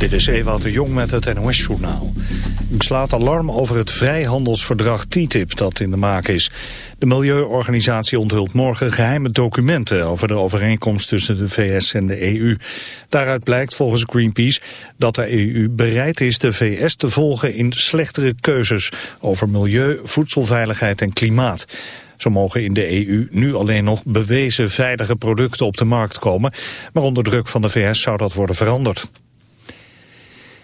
Dit is Ewout de Jong met het NOS-journaal. Ik slaat alarm over het vrijhandelsverdrag TTIP dat in de maak is. De milieuorganisatie onthult morgen geheime documenten... over de overeenkomst tussen de VS en de EU. Daaruit blijkt volgens Greenpeace dat de EU bereid is de VS te volgen... in slechtere keuzes over milieu, voedselveiligheid en klimaat. Zo mogen in de EU nu alleen nog bewezen veilige producten op de markt komen. Maar onder druk van de VS zou dat worden veranderd.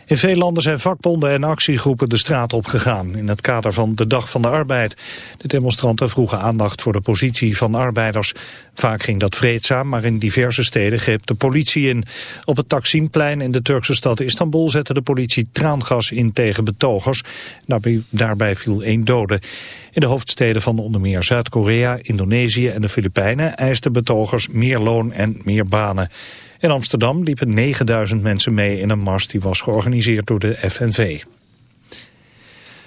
In veel landen zijn vakbonden en actiegroepen de straat op gegaan in het kader van de Dag van de Arbeid. De demonstranten vroegen aandacht voor de positie van arbeiders. Vaak ging dat vreedzaam, maar in diverse steden greep de politie in. Op het Taksimplein in de Turkse stad Istanbul zette de politie traangas in tegen betogers. Daarbij, daarbij viel één dode. In de hoofdsteden van onder meer Zuid-Korea, Indonesië en de Filipijnen eisten betogers meer loon en meer banen. In Amsterdam liepen 9000 mensen mee in een mars die was georganiseerd door de FNV.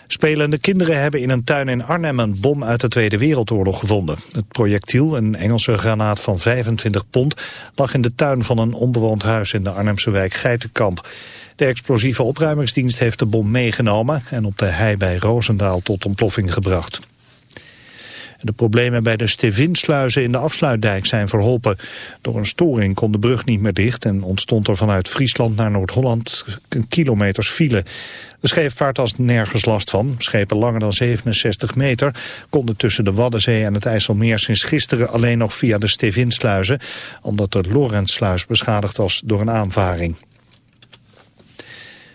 Spelende kinderen hebben in een tuin in Arnhem een bom uit de Tweede Wereldoorlog gevonden. Het projectiel, een Engelse granaat van 25 pond, lag in de tuin van een onbewoond huis in de Arnhemse wijk Geitenkamp. De explosieve opruimingsdienst heeft de bom meegenomen en op de hei bij Roosendaal tot ontploffing gebracht. De problemen bij de Stevinsluizen in de afsluitdijk zijn verholpen. Door een storing kon de brug niet meer dicht en ontstond er vanuit Friesland naar Noord-Holland kilometers file. De scheepvaart had nergens last van. Schepen langer dan 67 meter konden tussen de Waddenzee en het IJsselmeer sinds gisteren alleen nog via de Stevinsluizen, omdat de Lorentzsluis beschadigd was door een aanvaring.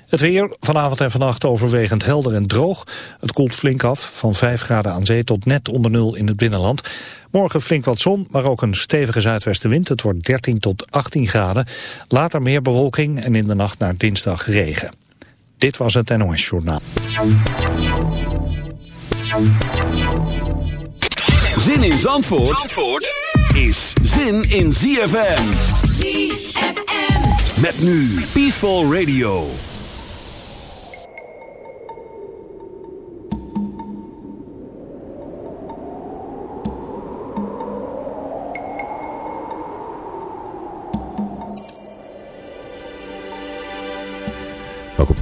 Het weer, vanavond en vannacht overwegend helder en droog. Het koelt flink af, van 5 graden aan zee tot net onder nul in het binnenland. Morgen flink wat zon, maar ook een stevige zuidwestenwind. Het wordt 13 tot 18 graden. Later meer bewolking en in de nacht naar dinsdag regen. Dit was het NOS Journaal. Zin in Zandvoort, Zandvoort is zin in ZFM. ZFM. Met nu Peaceful Radio.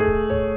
Música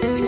to